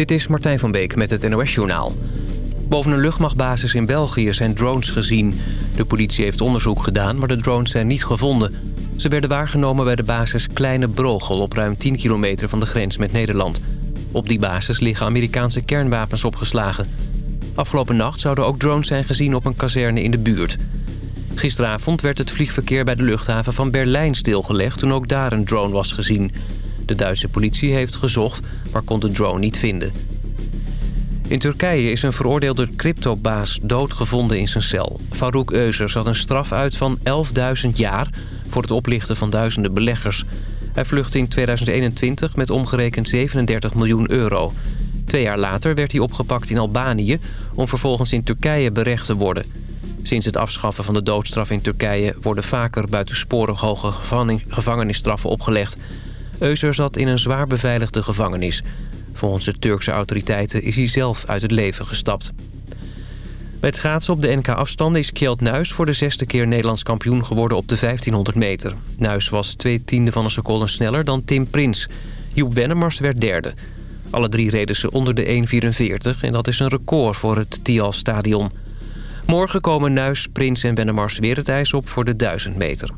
Dit is Martijn van Beek met het NOS-journaal. Boven een luchtmachtbasis in België zijn drones gezien. De politie heeft onderzoek gedaan, maar de drones zijn niet gevonden. Ze werden waargenomen bij de basis Kleine Brogel... op ruim 10 kilometer van de grens met Nederland. Op die basis liggen Amerikaanse kernwapens opgeslagen. Afgelopen nacht zouden ook drones zijn gezien op een kazerne in de buurt. Gisteravond werd het vliegverkeer bij de luchthaven van Berlijn stilgelegd... toen ook daar een drone was gezien. De Duitse politie heeft gezocht, maar kon de drone niet vinden. In Turkije is een veroordeelde cryptobaas doodgevonden in zijn cel. Farouk Euser zat een straf uit van 11.000 jaar... voor het oplichten van duizenden beleggers. Hij vluchtte in 2021 met omgerekend 37 miljoen euro. Twee jaar later werd hij opgepakt in Albanië... om vervolgens in Turkije berecht te worden. Sinds het afschaffen van de doodstraf in Turkije... worden vaker buitensporig hoge gevangenisstraffen opgelegd... Euser zat in een zwaar beveiligde gevangenis. Volgens de Turkse autoriteiten is hij zelf uit het leven gestapt. Het schaatsen op de NK-afstanden is Kjeld Nuis voor de zesde keer Nederlands kampioen geworden op de 1500 meter. Nuis was twee tiende van een seconde sneller dan Tim Prins. Joep Wennemars werd derde. Alle drie reden ze onder de 1.44 en dat is een record voor het Tial Stadion. Morgen komen Nuis, Prins en Wennemars weer het ijs op voor de 1000 meter.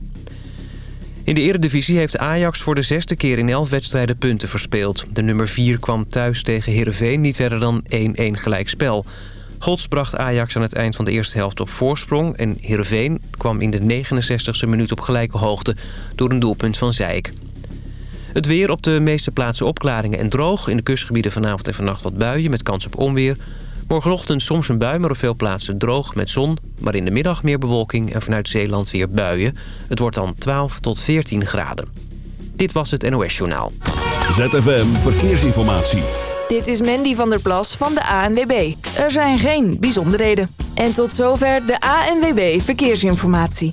In de eredivisie heeft Ajax voor de zesde keer in elf wedstrijden punten verspeeld. De nummer 4 kwam thuis tegen Heerenveen niet verder dan 1-1 gelijkspel. Gods bracht Ajax aan het eind van de eerste helft op voorsprong... en Heerenveen kwam in de 69e minuut op gelijke hoogte door een doelpunt van Zijk. Het weer op de meeste plaatsen opklaringen en droog. In de kustgebieden vanavond en vannacht wat buien met kans op onweer. Morgenochtend soms een bui, maar op veel plaatsen droog met zon. Maar in de middag meer bewolking en vanuit Zeeland weer buien. Het wordt dan 12 tot 14 graden. Dit was het NOS Journaal. ZFM Verkeersinformatie. Dit is Mandy van der Plas van de ANWB. Er zijn geen bijzonderheden. En tot zover de ANWB Verkeersinformatie.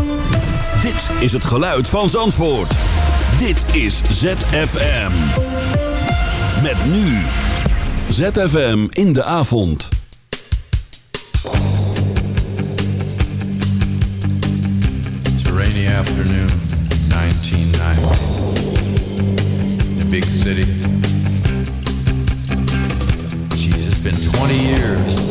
Dit is het geluid van Zandvoort. Dit is ZFM. Met nu. ZFM in de avond. It's a rainy afternoon, 1990. In a big city. Jeez, it's been 20 years.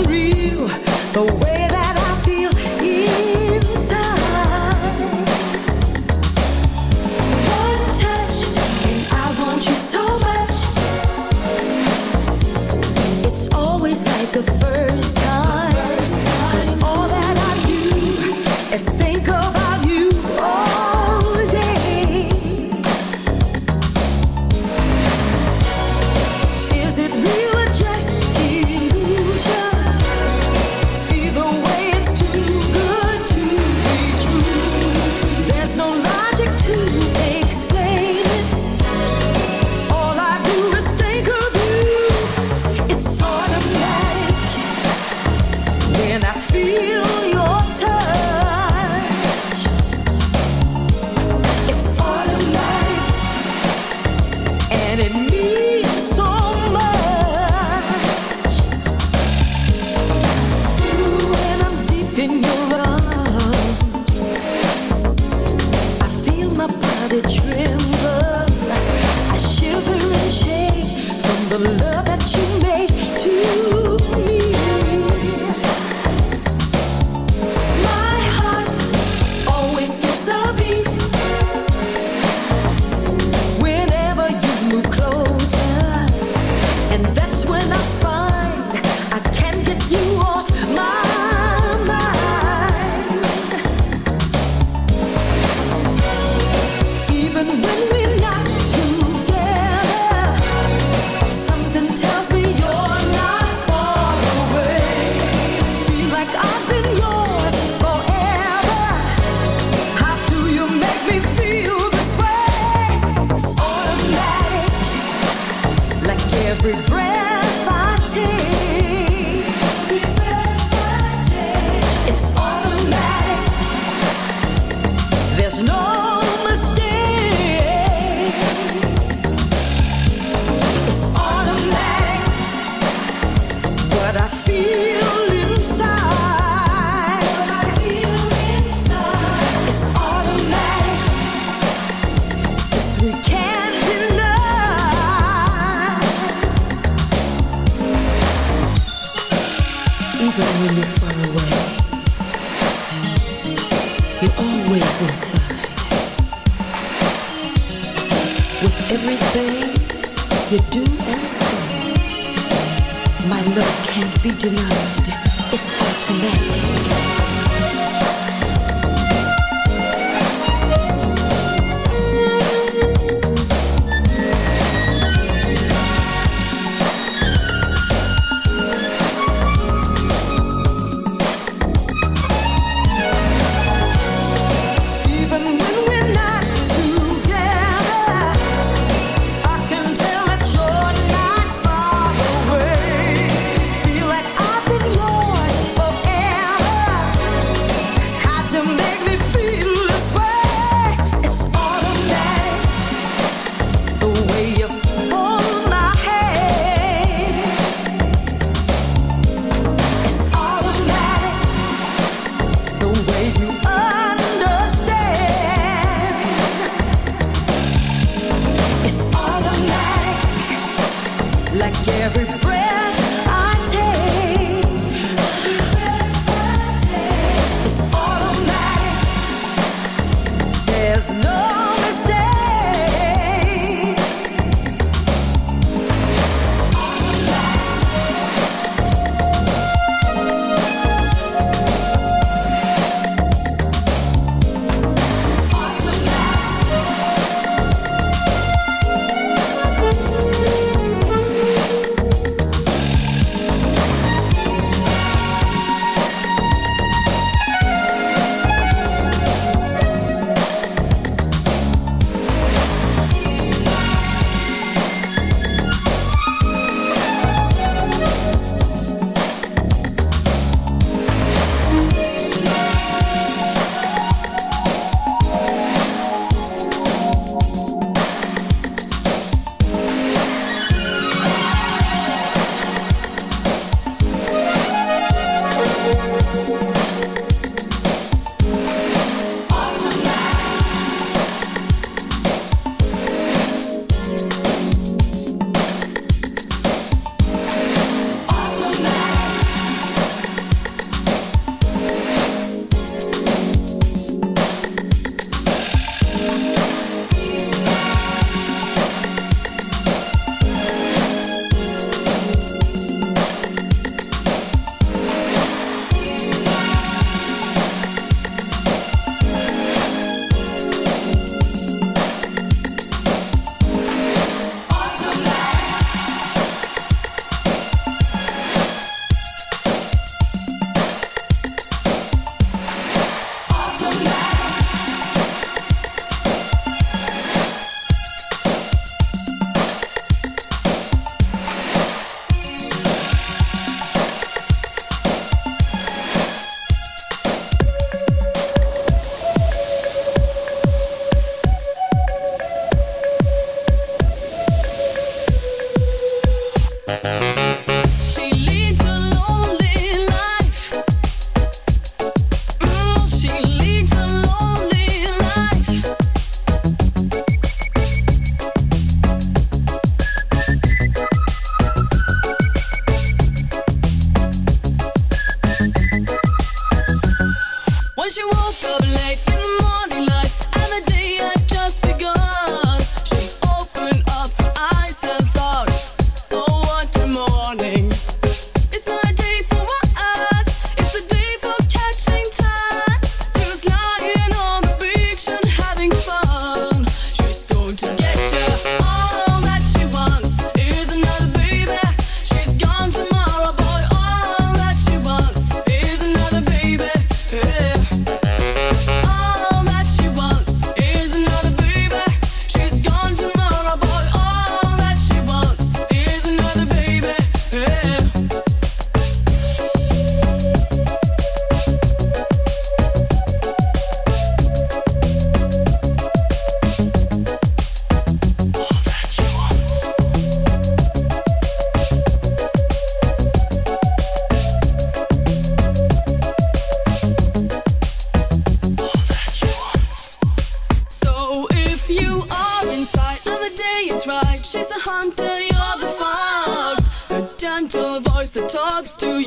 Unreal the way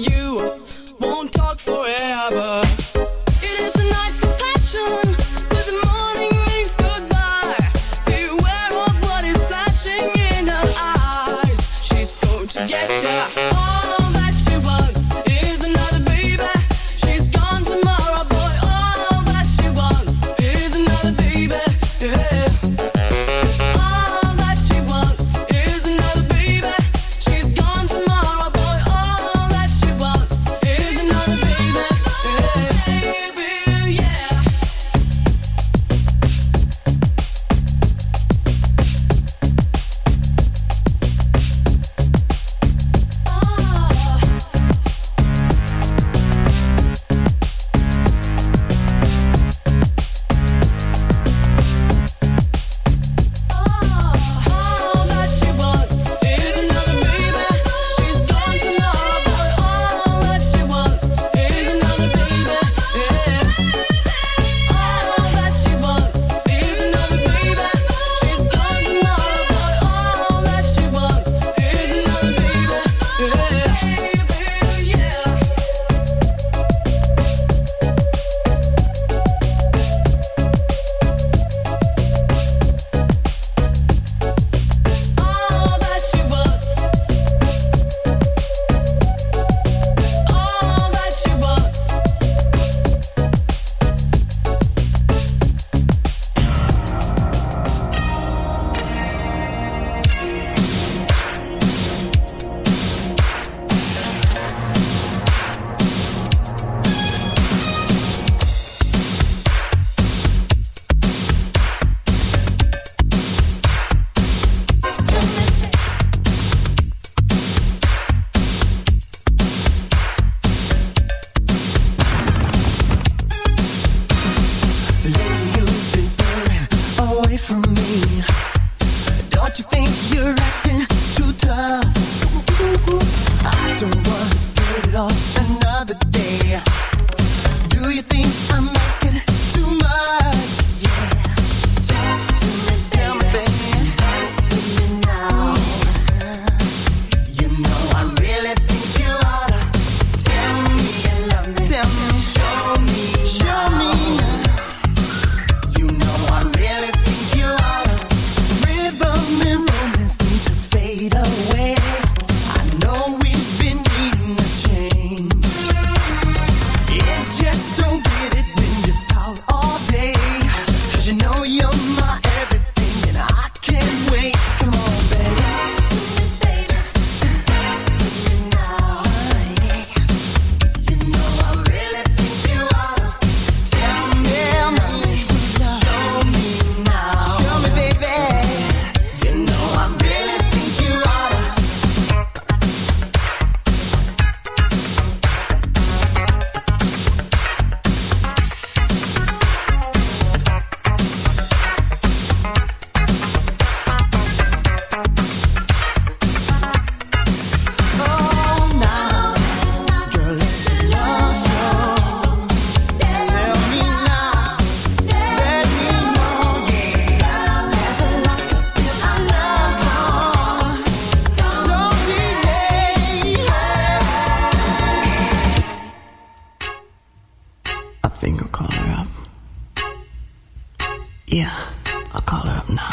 you. Won't talk Yeah, I'll call her up now.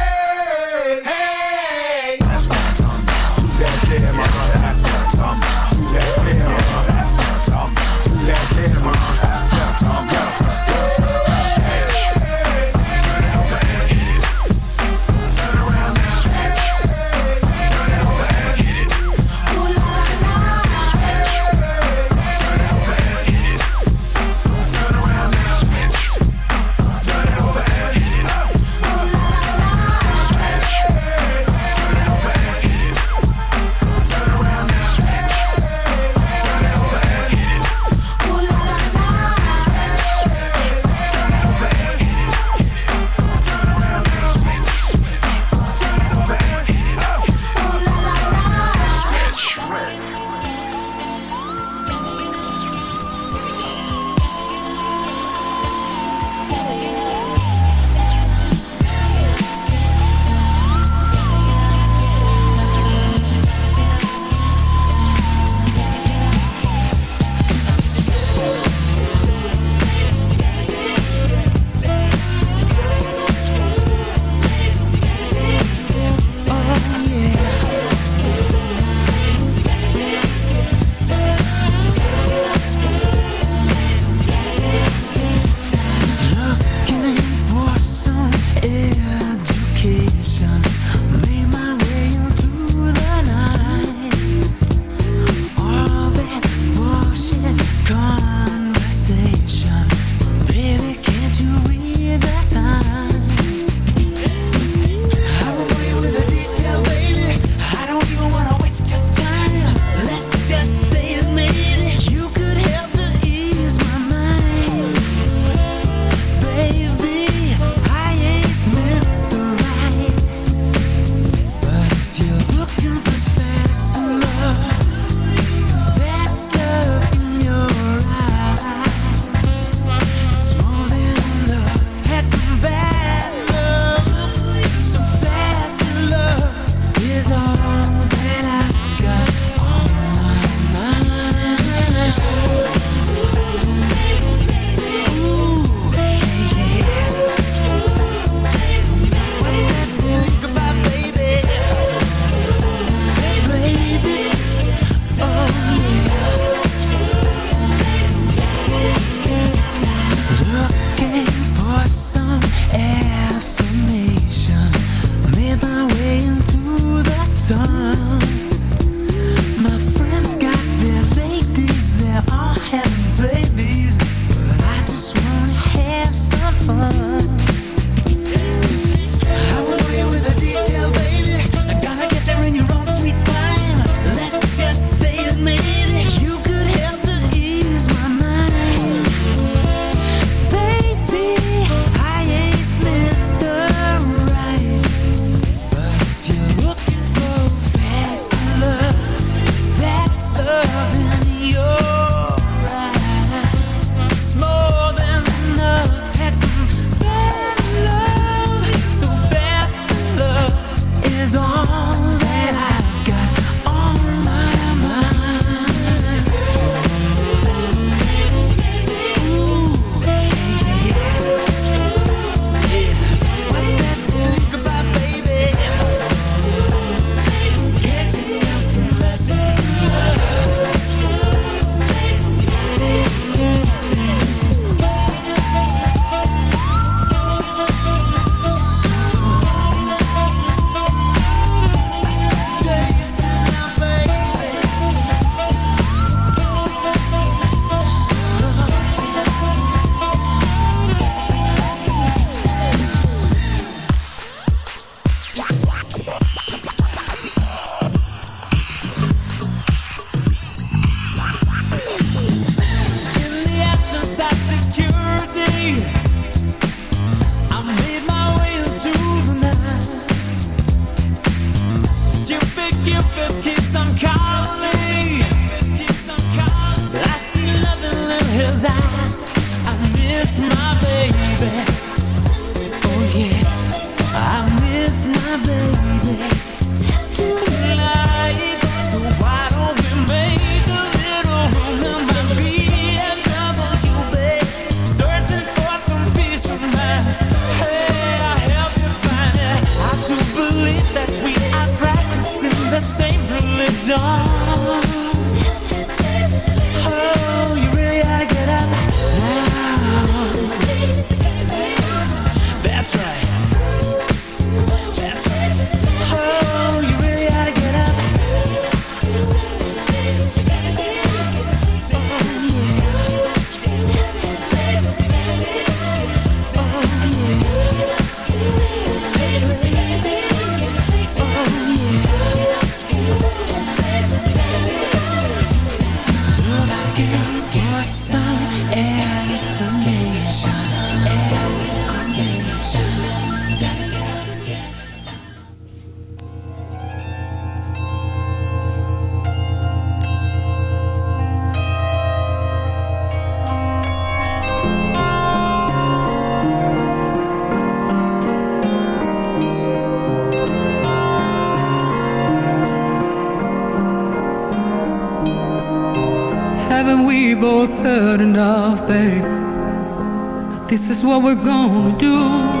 is what we're gonna do.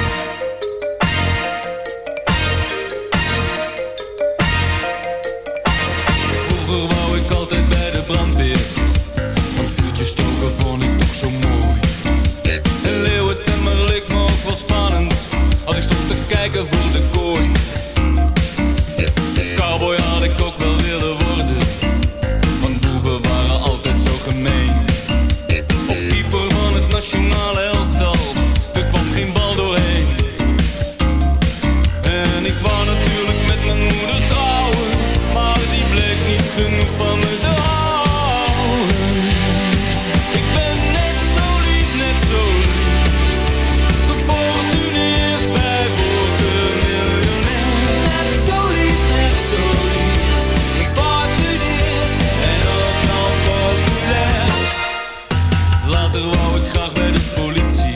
wou ik graag bij de politie.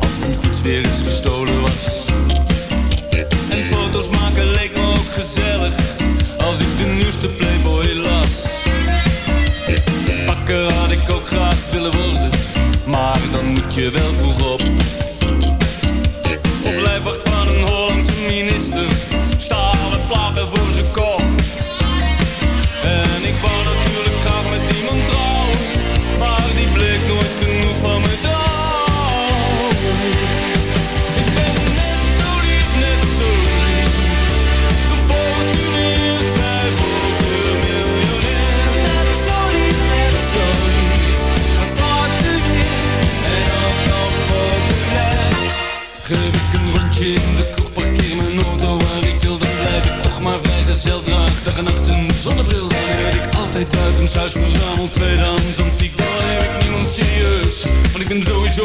Als mijn fiets weer eens gestolen was. En foto's maken leek me ook gezellig. Als ik de nieuwste Playboy las. pakken had ik ook graag willen worden. Maar dan moet je wel vroeg op. thuis verzameld. Tweedehands antiek Dan neem ik niemand serieus. Want ik ben sowieso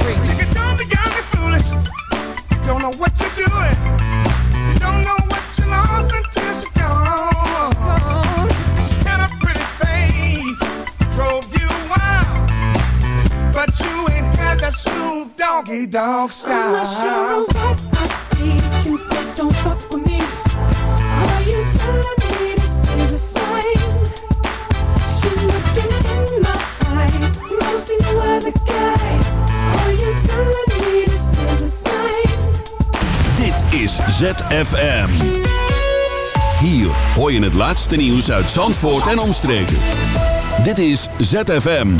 Dog I'm style. not sure what I see. Cupid, don't fuck with me. Are you telling me this is a sign? She's looking in my eyes. Mostly no other guys. Are you telling me this is a sign? Dit is ZFM. Hier hoor je het laatste nieuws uit Zandvoort en omstreken. Dit is ZFM.